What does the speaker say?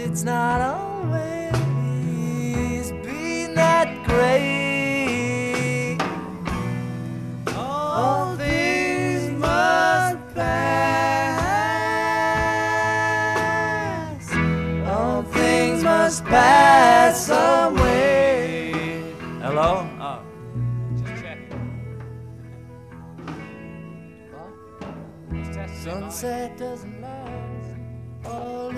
It's not always been that great. All things must pass. All things must pass away. Hello? Oh, just checking. Sunset doesn't last all